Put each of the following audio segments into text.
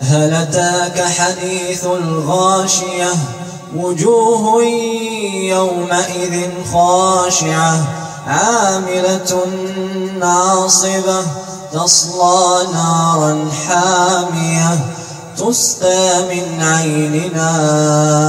هل أتاك حديث الغاشية؟ وجوه يومئذ خاشعة عاملة ناصبة تصلى نارا حامية تسقى من عين نانية.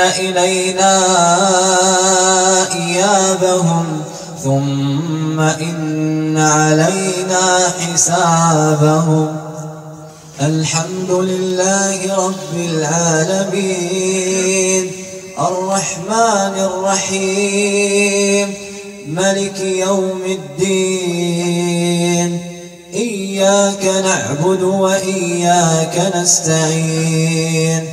إلينا إيابهم ثم إن علينا حسابهم الحمد لله رب العالمين الرحمن الرحيم ملك يوم الدين إياك نعبد وإياك نستعين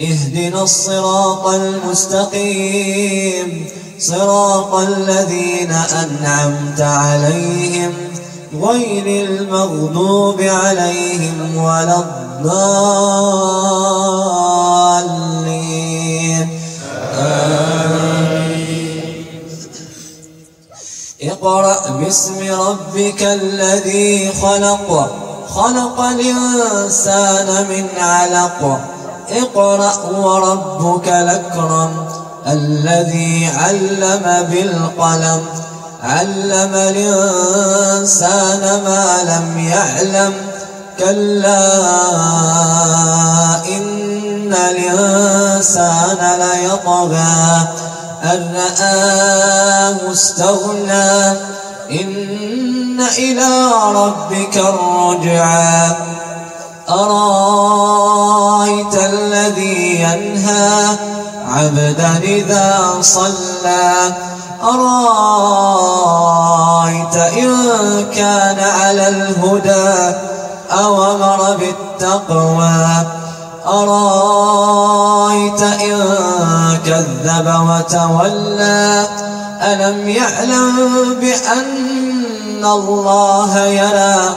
اهدنا الصراط المستقيم. صراط الذين أنعمت عليهم غير المغضوب عليهم ولا الضالين. اقرأ باسم ربك الذي خلق. خلق الإنسان من علق. اقرأ وربك الأكرم الذي علم بالقلم علم الإنسان ما لم يعلم كلا إن الإنسان ليطغى أن رآه استغنى إن إلى ربك الرجعى. أرأيت الذي ينهى عبدا إذا صلى؟ أرأيت إن كان على الهدى أو أمر بالتقوى؟ أرأيت إن كذب وتولى؟ ألم يعلم بأن الله يرى